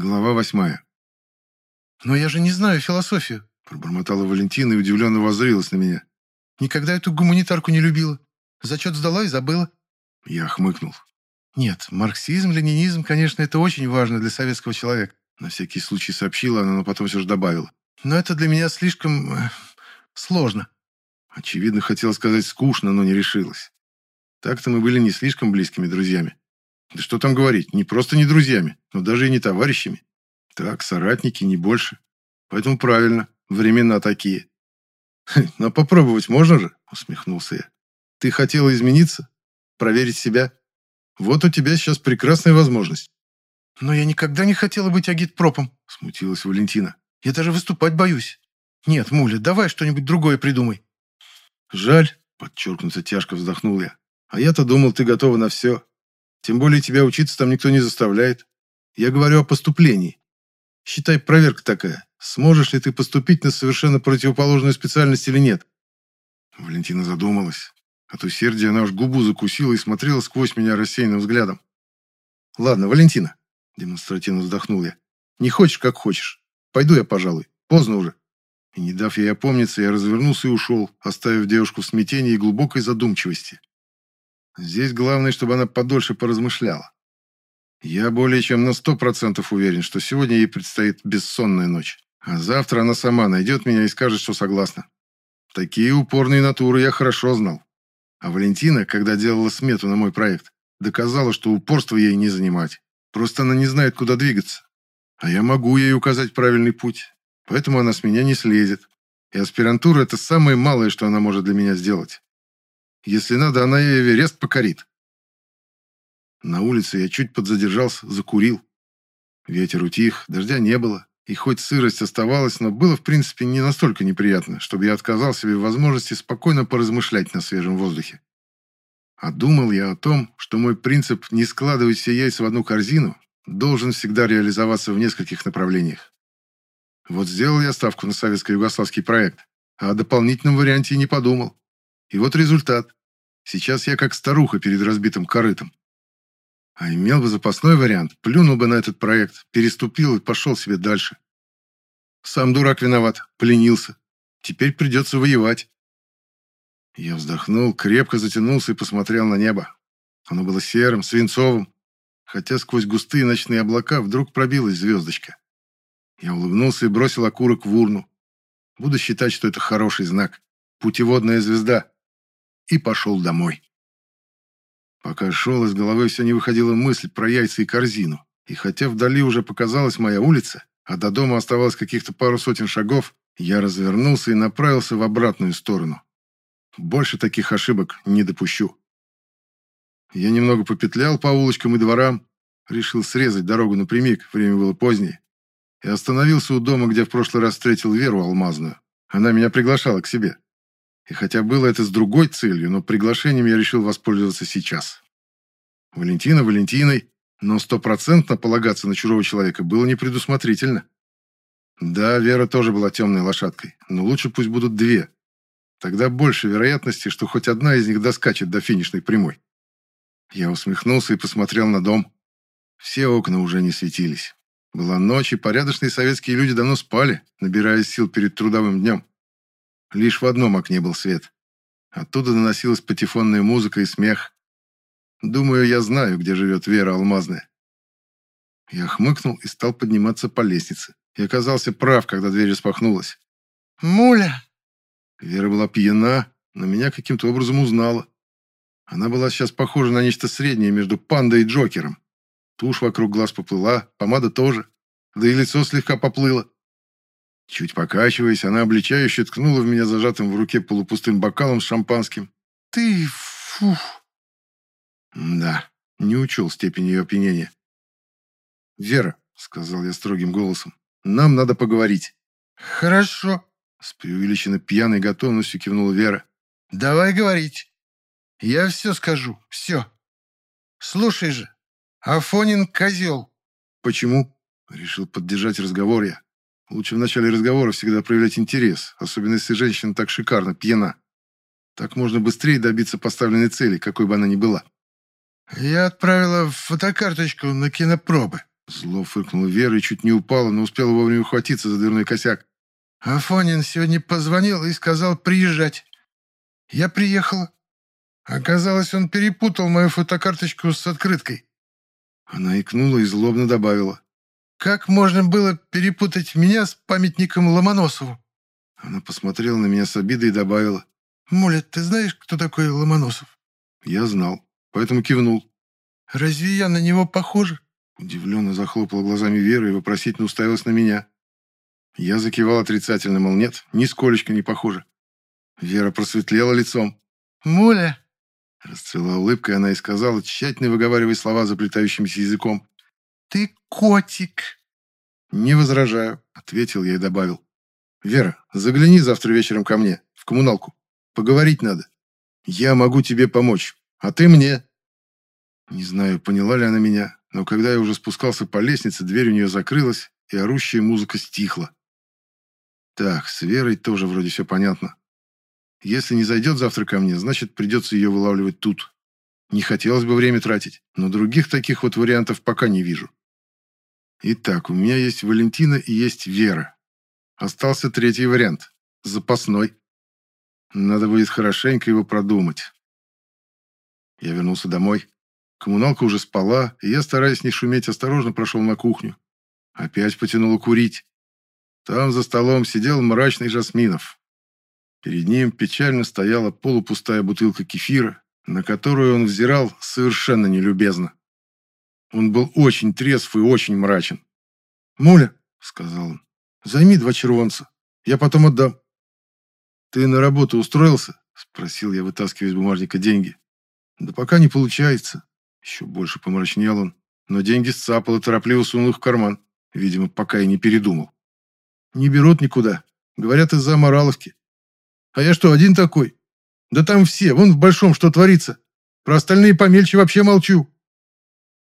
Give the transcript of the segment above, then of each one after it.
Глава восьмая. «Но я же не знаю философию», — пробормотала Валентина и удивленно воззрилась на меня. «Никогда эту гуманитарку не любила. Зачет сдала и забыла». Я хмыкнул. «Нет, марксизм, ленинизм, конечно, это очень важно для советского человека», на всякий случай сообщила она, но потом все же добавила. «Но это для меня слишком... Э, сложно». Очевидно, хотела сказать скучно, но не решилась. Так-то мы были не слишком близкими друзьями. Да что там говорить, не просто не друзьями, но даже и не товарищами. Так, соратники, не больше. Поэтому правильно, времена такие. «Но попробовать можно же?» – усмехнулся я. «Ты хотела измениться? Проверить себя? Вот у тебя сейчас прекрасная возможность». «Но я никогда не хотела быть агитпропом», – смутилась Валентина. «Я даже выступать боюсь. Нет, Муля, давай что-нибудь другое придумай». «Жаль», – подчеркнуто тяжко вздохнул я. «А я-то думал, ты готова на все. Тем более тебя учиться там никто не заставляет. Я говорю о поступлении. Считай, проверка такая. Сможешь ли ты поступить на совершенно противоположную специальность или нет?» Валентина задумалась. От усердия она уж губу закусила и смотрела сквозь меня рассеянным взглядом. «Ладно, Валентина», — демонстративно вздохнул я. «Не хочешь, как хочешь. Пойду я, пожалуй. Поздно уже». И не дав ей опомниться, я развернулся и ушел, оставив девушку в смятении и глубокой задумчивости. Здесь главное, чтобы она подольше поразмышляла. Я более чем на сто процентов уверен, что сегодня ей предстоит бессонная ночь. А завтра она сама найдет меня и скажет, что согласна. Такие упорные натуры я хорошо знал. А Валентина, когда делала смету на мой проект, доказала, что упорство ей не занимать. Просто она не знает, куда двигаться. А я могу ей указать правильный путь. Поэтому она с меня не слезет. И аспирантура – это самое малое, что она может для меня сделать. Если надо, она и Эверест покорит. На улице я чуть подзадержался, закурил. Ветер утих, дождя не было, и хоть сырость оставалась, но было, в принципе, не настолько неприятно, чтобы я отказал себе в возможности спокойно поразмышлять на свежем воздухе. А думал я о том, что мой принцип «не складывать все яйца в одну корзину» должен всегда реализоваться в нескольких направлениях. Вот сделал я ставку на советско-югославский проект, а о дополнительном варианте и не подумал. И вот результат. Сейчас я как старуха перед разбитым корытом. А имел бы запасной вариант, плюнул бы на этот проект, переступил и пошел себе дальше. Сам дурак виноват, поленился. Теперь придется воевать. Я вздохнул, крепко затянулся и посмотрел на небо. Оно было серым, свинцовым, хотя сквозь густые ночные облака вдруг пробилась звездочка. Я улыбнулся и бросил окурок в урну. Буду считать, что это хороший знак. Путеводная звезда и пошел домой. Пока шел, из головы все не выходила мысль про яйца и корзину. И хотя вдали уже показалась моя улица, а до дома оставалось каких-то пару сотен шагов, я развернулся и направился в обратную сторону. Больше таких ошибок не допущу. Я немного попетлял по улочкам и дворам, решил срезать дорогу напрямик, время было позднее, и остановился у дома, где в прошлый раз встретил Веру Алмазную. Она меня приглашала к себе. И хотя было это с другой целью, но приглашением я решил воспользоваться сейчас. Валентина Валентиной, но стопроцентно полагаться на чужого человека было непредусмотрительно. Да, Вера тоже была темной лошадкой, но лучше пусть будут две. Тогда больше вероятности, что хоть одна из них доскачет до финишной прямой. Я усмехнулся и посмотрел на дом. Все окна уже не светились. Была ночь, и порядочные советские люди давно спали, набираясь сил перед трудовым днем. Лишь в одном окне был свет. Оттуда доносилась патефонная музыка и смех. Думаю, я знаю, где живет Вера Алмазная. Я хмыкнул и стал подниматься по лестнице. И оказался прав, когда дверь распахнулась. «Муля!» Вера была пьяна, но меня каким-то образом узнала. Она была сейчас похожа на нечто среднее между пандой и Джокером. Тушь вокруг глаз поплыла, помада тоже, да и лицо слегка поплыло. Чуть покачиваясь, она обличающе ткнула в меня зажатым в руке полупустым бокалом с шампанским. «Ты... фух...» Да, не учел степень ее опьянения. «Вера», — сказал я строгим голосом, — «нам надо поговорить». «Хорошо», — с преувеличенно пьяной готовностью кивнула Вера. «Давай говорить. Я все скажу, все. Слушай же, Афонин козел». «Почему?» — решил поддержать разговор я. Лучше в начале разговора всегда проявлять интерес, особенно если женщина так шикарно пьяна. Так можно быстрее добиться поставленной цели, какой бы она ни была. «Я отправила фотокарточку на кинопробы», Зло фыркнула Вера и чуть не упала, но успела вовремя ухватиться за дверной косяк. Афонин сегодня позвонил и сказал приезжать. Я приехала. Оказалось, он перепутал мою фотокарточку с открыткой. Она икнула и злобно добавила. «Как можно было перепутать меня с памятником Ломоносову?» Она посмотрела на меня с обидой и добавила. «Муля, ты знаешь, кто такой Ломоносов?» Я знал, поэтому кивнул. «Разве я на него похожа?» Удивленно захлопала глазами Вера и вопросительно уставилась на меня. Я закивал отрицательно, мол, нет, нисколечко не похоже. Вера просветлела лицом. «Муля, Расцвела улыбкой она и сказала, тщательно выговаривая слова заплетающимся языком. «Ты котик!» «Не возражаю», — ответил я и добавил. «Вера, загляни завтра вечером ко мне, в коммуналку. Поговорить надо. Я могу тебе помочь, а ты мне». Не знаю, поняла ли она меня, но когда я уже спускался по лестнице, дверь у нее закрылась, и орущая музыка стихла. Так, с Верой тоже вроде все понятно. Если не зайдет завтра ко мне, значит, придется ее вылавливать тут. Не хотелось бы время тратить, но других таких вот вариантов пока не вижу. Итак, у меня есть Валентина и есть Вера. Остался третий вариант. Запасной. Надо будет хорошенько его продумать. Я вернулся домой. Коммуналка уже спала, и я, стараясь не шуметь, осторожно прошел на кухню. Опять потянуло курить. Там за столом сидел мрачный Жасминов. Перед ним печально стояла полупустая бутылка кефира, на которую он взирал совершенно нелюбезно. Он был очень трезв и очень мрачен. «Муля», — сказал он, — «займи два червонца, я потом отдам». «Ты на работу устроился?» — спросил я, вытаскивая из бумажника деньги. «Да пока не получается». Еще больше помрачнел он, но деньги сцапал и торопливо сунул их в карман. Видимо, пока и не передумал. «Не берут никуда. Говорят, из-за мораловки. А я что, один такой? Да там все, вон в большом что творится. Про остальные помельче вообще молчу.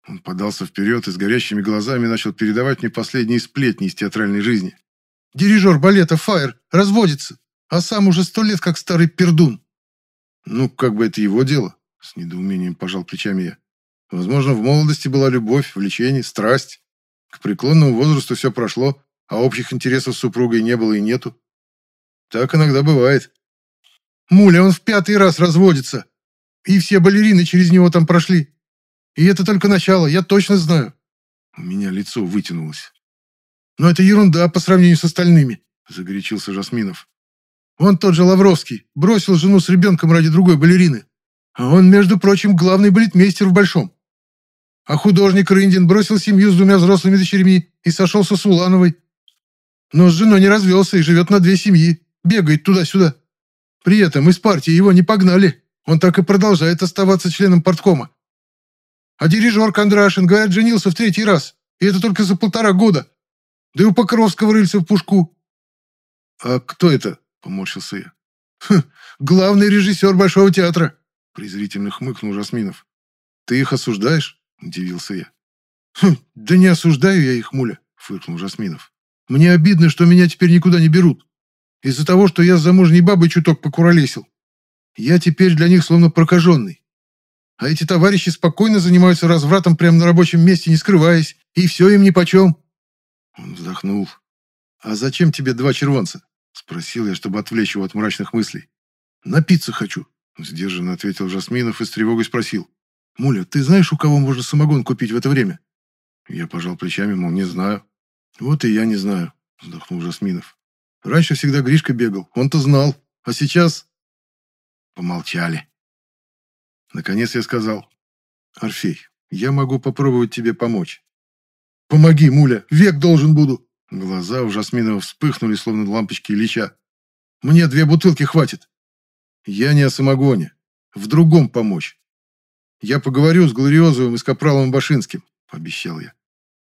Он подался вперед и с горящими глазами начал передавать мне последние сплетни из театральной жизни. Дирижер балета Фаер разводится, а сам уже сто лет как старый пердун. Ну, как бы это его дело, с недоумением пожал плечами я. Возможно, в молодости была любовь, влечение, страсть. К преклонному возрасту все прошло, а общих интересов с супругой не было и нету. Так иногда бывает. Муля, он в пятый раз разводится. И все балерины через него там прошли. И это только начало, я точно знаю. У меня лицо вытянулось. Но это ерунда по сравнению с остальными, загорячился Жасминов. Он тот же Лавровский, бросил жену с ребенком ради другой балерины. А он, между прочим, главный балетмейстер в Большом. А художник Рындин бросил семью с двумя взрослыми дочерьми и сошелся с Улановой. Но с женой не развелся и живет на две семьи. Бегает туда-сюда. При этом из партии его не погнали. Он так и продолжает оставаться членом парткома. А дирижер Кондрашин, говорят, женился в третий раз. И это только за полтора года. Да и у Покровского рыльца в пушку. «А кто это?» – поморщился я. «Хм, главный режиссер Большого театра», – презрительно хмыкнул Жасминов. «Ты их осуждаешь?» – удивился я. «Хм, да не осуждаю я их, муля», – фыркнул Жасминов. «Мне обидно, что меня теперь никуда не берут. Из-за того, что я с замужней бабой чуток покуролесил. Я теперь для них словно прокаженный. А эти товарищи спокойно занимаются развратом прямо на рабочем месте, не скрываясь, и все им нипочем. Он вздохнул. «А зачем тебе два червонца?» Спросил я, чтобы отвлечь его от мрачных мыслей. «Напиться хочу», — сдержанно ответил Жасминов и с тревогой спросил. «Муля, ты знаешь, у кого можно самогон купить в это время?» Я пожал плечами, мол, не знаю. «Вот и я не знаю», — вздохнул Жасминов. Раньше всегда Гришка бегал, он-то знал. А сейчас...» Помолчали. Наконец я сказал. «Орфей, я могу попробовать тебе помочь». «Помоги, муля, век должен буду». Глаза у Жасминова вспыхнули, словно лампочки Ильича. «Мне две бутылки хватит». «Я не о самогоне. В другом помочь. Я поговорю с Глориозовым и с Капралом Башинским», — пообещал я.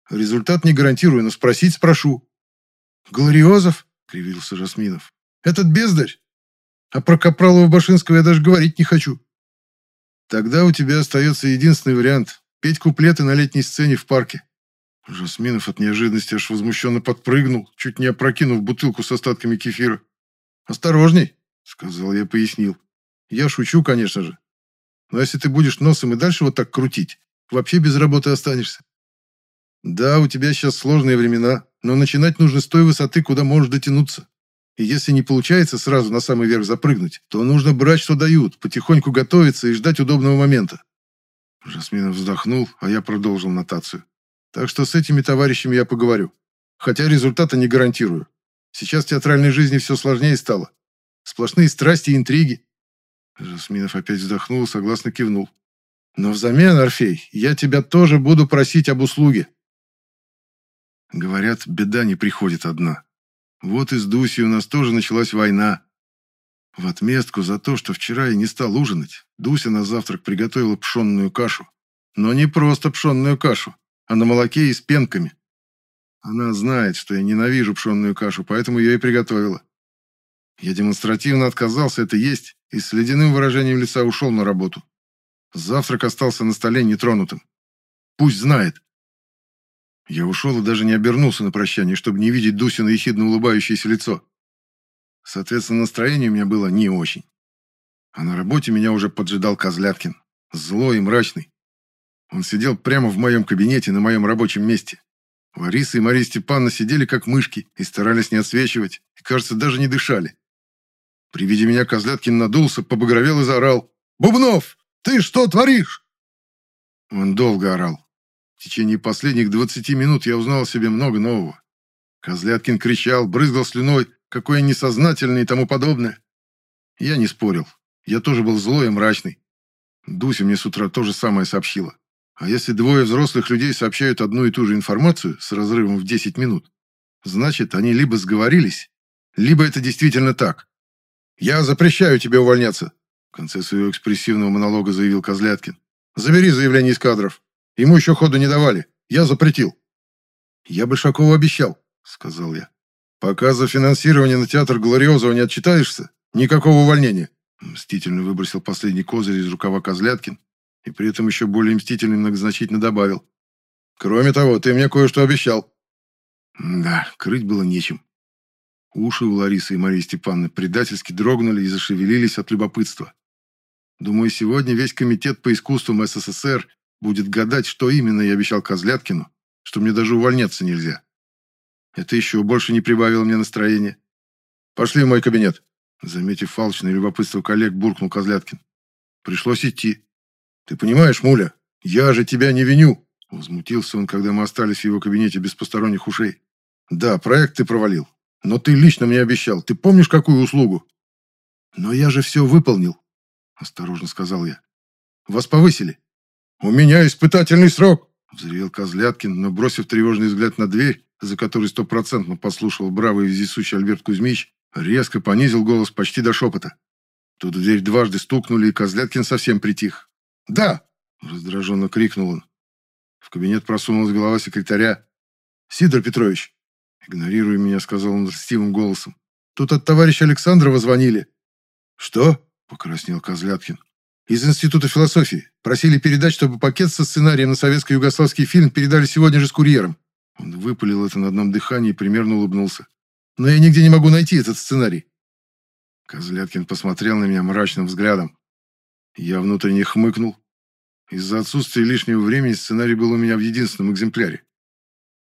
«Результат не гарантирую, но спросить спрошу». «Глориозов?» кривился Жасминов. «Этот бездарь? А про Капралова-Башинского я даже говорить не хочу». «Тогда у тебя остается единственный вариант – петь куплеты на летней сцене в парке». Жасминов от неожиданности аж возмущенно подпрыгнул, чуть не опрокинув бутылку с остатками кефира. «Осторожней», — сказал я, пояснил. «Я шучу, конечно же. Но если ты будешь носом и дальше вот так крутить, вообще без работы останешься». Да, у тебя сейчас сложные времена, но начинать нужно с той высоты, куда можешь дотянуться. И если не получается сразу на самый верх запрыгнуть, то нужно брать, что дают, потихоньку готовиться и ждать удобного момента. Жасминов вздохнул, а я продолжил нотацию. Так что с этими товарищами я поговорю. Хотя результата не гарантирую. Сейчас в театральной жизни все сложнее стало. Сплошные страсти и интриги. Жасминов опять вздохнул, согласно кивнул. Но взамен, Орфей, я тебя тоже буду просить об услуге. Говорят, беда не приходит одна. Вот и с Дусей у нас тоже началась война. В отместку за то, что вчера я не стал ужинать, Дуся на завтрак приготовила пшенную кашу. Но не просто пшенную кашу, а на молоке и с пенками. Она знает, что я ненавижу пшенную кашу, поэтому ее и приготовила. Я демонстративно отказался это есть и с ледяным выражением лица ушел на работу. Завтрак остался на столе нетронутым. Пусть знает. Я ушел и даже не обернулся на прощание, чтобы не видеть Дусина ехидно улыбающееся лицо. Соответственно, настроение у меня было не очень. А на работе меня уже поджидал Козляткин. Злой и мрачный. Он сидел прямо в моем кабинете на моем рабочем месте. Лариса и Мария Степановна сидели как мышки и старались не отсвечивать, и, кажется, даже не дышали. При виде меня Козляткин надулся, побагровел и заорал. «Бубнов, ты что творишь?» Он долго орал. В течение последних двадцати минут я узнал о себе много нового. Козляткин кричал, брызгал слюной, какой я несознательный и тому подобное. Я не спорил. Я тоже был злой и мрачный. Дуся мне с утра то же самое сообщила. А если двое взрослых людей сообщают одну и ту же информацию с разрывом в 10 минут, значит, они либо сговорились, либо это действительно так. «Я запрещаю тебе увольняться», в конце своего экспрессивного монолога заявил Козляткин. «Забери заявление из кадров. Ему еще ходу не давали. Я запретил». «Я Большакову обещал», — сказал я. «Пока за финансирование на театр Глориозова не отчитаешься, никакого увольнения», мстительно выбросил последний козырь из рукава Козляткин и при этом еще более мстительно и многозначительно добавил. «Кроме того, ты мне кое-что обещал». Да, крыть было нечем. Уши у Ларисы и Марии Степановны предательски дрогнули и зашевелились от любопытства. Думаю, сегодня весь комитет по искусствам СССР будет гадать, что именно я обещал Козляткину, что мне даже увольняться нельзя. Это еще больше не прибавило мне настроения. «Пошли в мой кабинет», — заметив фалчное любопытство коллег, буркнул Козляткин. «Пришлось идти. «Ты понимаешь, Муля, я же тебя не виню!» Возмутился он, когда мы остались в его кабинете без посторонних ушей. «Да, проект ты провалил. Но ты лично мне обещал. Ты помнишь, какую услугу?» «Но я же все выполнил», — осторожно сказал я. «Вас повысили». «У меня испытательный срок», — взревел Козляткин, но, бросив тревожный взгляд на дверь, за которой стопроцентно послушал бравый вездесущий Альберт Кузьмич, резко понизил голос почти до шепота. Тут дверь дважды стукнули, и Козляткин совсем притих. «Да!» – раздраженно крикнул он. В кабинет просунулась голова секретаря. «Сидор Петрович!» Игнорируя меня, сказал он льстивым голосом. «Тут от товарища Александрова звонили». «Что?» – покраснел Козляткин. «Из Института философии. Просили передать, чтобы пакет со сценарием на советско-югославский фильм передали сегодня же с курьером». Он выпалил это на одном дыхании и примерно улыбнулся. «Но я нигде не могу найти этот сценарий». Козляткин посмотрел на меня мрачным взглядом. Я внутренне хмыкнул. Из-за отсутствия лишнего времени сценарий был у меня в единственном экземпляре.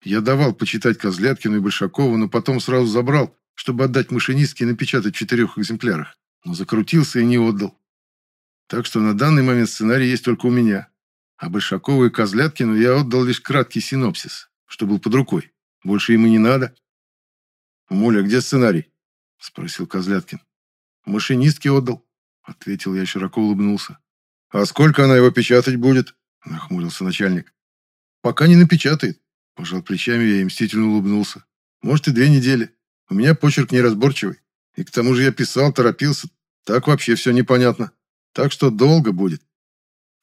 Я давал почитать Козляткину и Большакову, но потом сразу забрал, чтобы отдать машинистке и напечатать в четырех экземплярах. Но закрутился и не отдал. Так что на данный момент сценарий есть только у меня. А Большакову и Козляткину я отдал лишь краткий синопсис, что был под рукой. Больше ему не надо. «Муля, где сценарий?» – спросил Козляткин. «Машинистке отдал ответил я, широко улыбнулся. «А сколько она его печатать будет?» – нахмурился начальник. «Пока не напечатает», – пожал плечами я и мстительно улыбнулся. «Может, и две недели. У меня почерк неразборчивый. И к тому же я писал, торопился. Так вообще все непонятно. Так что долго будет».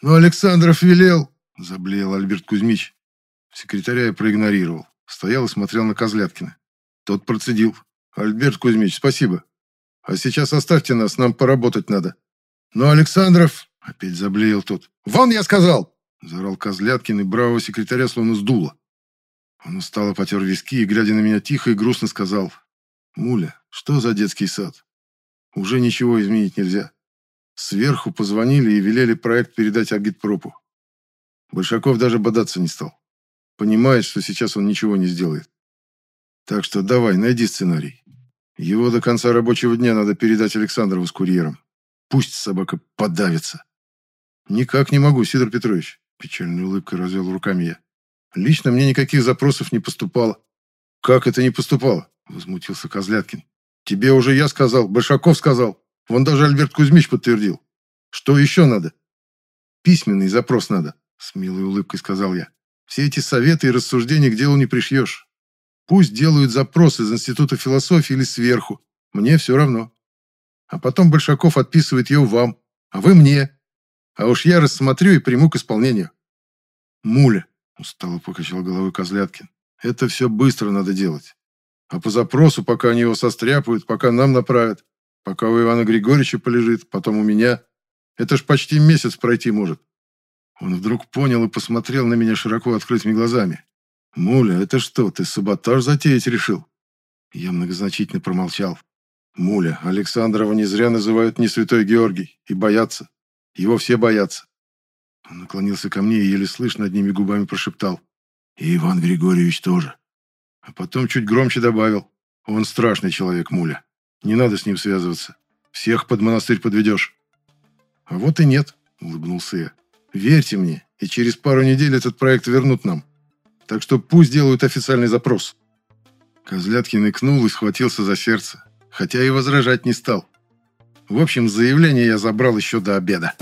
«Ну, Александров велел», – заблеял Альберт Кузьмич. Секретаря я проигнорировал. Стоял и смотрел на Козляткина. Тот процедил. «Альберт Кузьмич, спасибо. А сейчас оставьте нас, нам поработать надо. Но Александров... Опять заблеял тот. «Вон, я сказал!» Заорал Козляткин, и бравого секретаря словно сдуло. Он устало потер виски и, глядя на меня тихо и грустно, сказал. «Муля, что за детский сад? Уже ничего изменить нельзя. Сверху позвонили и велели проект передать агитпропу. Большаков даже бодаться не стал. Понимает, что сейчас он ничего не сделает. Так что давай, найди сценарий. Его до конца рабочего дня надо передать Александрову с курьером. Пусть собака подавится. Никак не могу, Сидор Петрович. Печальной улыбкой развел руками я. Лично мне никаких запросов не поступало. Как это не поступало? Возмутился Козляткин. Тебе уже я сказал, Большаков сказал. Вон даже Альберт Кузьмич подтвердил. Что еще надо? Письменный запрос надо, с милой улыбкой сказал я. Все эти советы и рассуждения к делу не пришьешь. Пусть делают запрос из Института философии или сверху. Мне все равно. А потом Большаков отписывает ее вам, а вы мне. А уж я рассмотрю и приму к исполнению. Муля, устало покачал головой Козляткин. Это все быстро надо делать. А по запросу, пока они его состряпают, пока нам направят, пока у Ивана Григорьевича полежит, потом у меня, это ж почти месяц пройти может. Он вдруг понял и посмотрел на меня широко открытыми глазами. «Муля, это что, ты саботаж затеять решил?» Я многозначительно промолчал. «Муля, Александрова не зря называют не святой Георгий, и боятся. Его все боятся». Он наклонился ко мне и еле слышно одними губами прошептал. «И Иван Григорьевич тоже». А потом чуть громче добавил. «Он страшный человек, Муля. Не надо с ним связываться. Всех под монастырь подведешь». «А вот и нет», — улыбнулся я. «Верьте мне, и через пару недель этот проект вернут нам. Так что пусть делают официальный запрос». Козляткин икнул и схватился за сердце, хотя и возражать не стал. В общем, заявление я забрал еще до обеда.